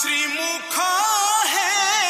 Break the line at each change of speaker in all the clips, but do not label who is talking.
श्रीमुखा है।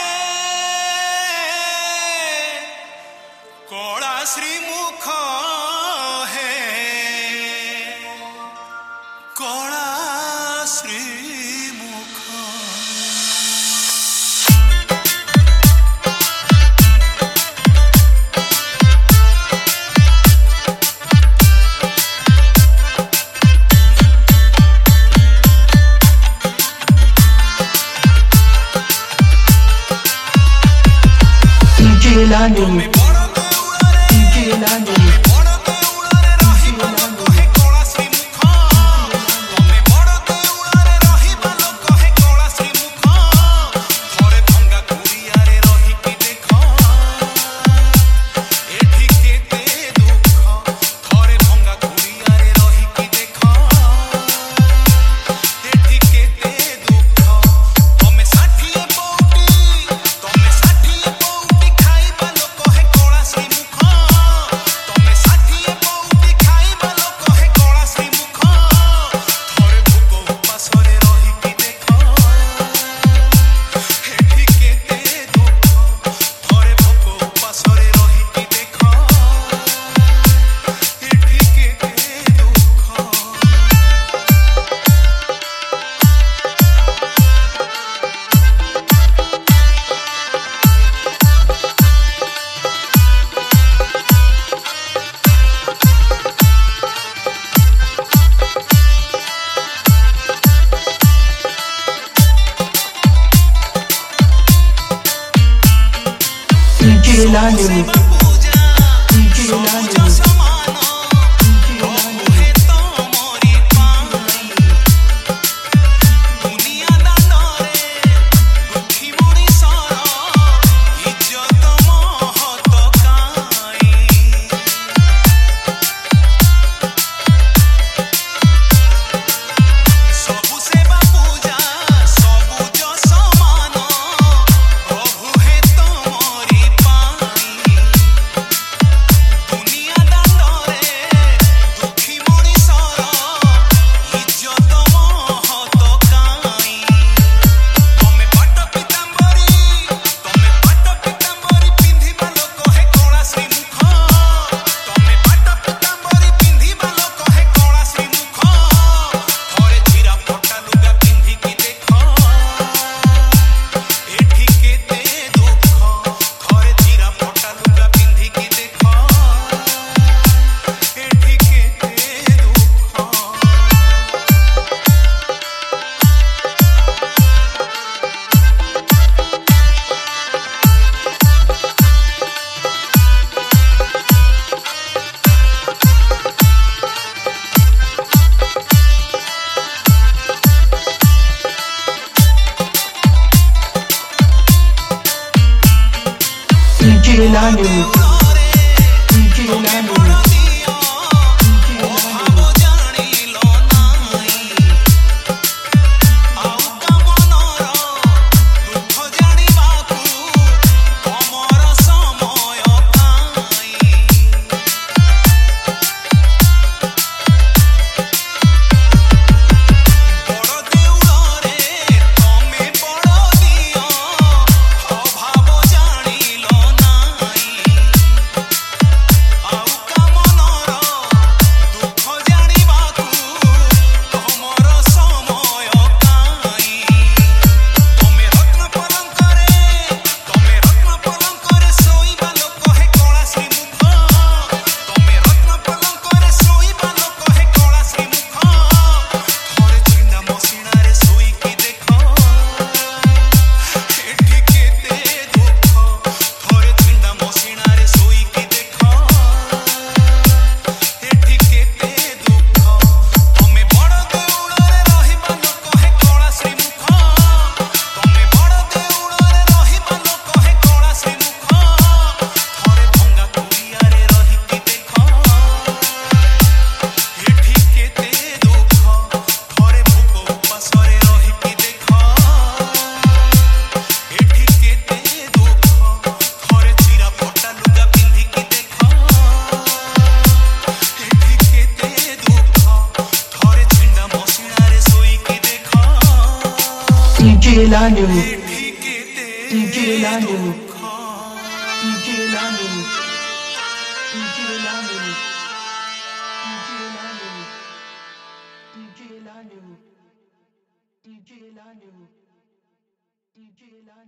लाने के killing you. DJ Lanu DJ Lanu İlgileniyor. İlgileniyor. İlgileniyor. İlgileniyor. İlgileniyor. İlgileniyor. İlgileniyor. İlgileniyor.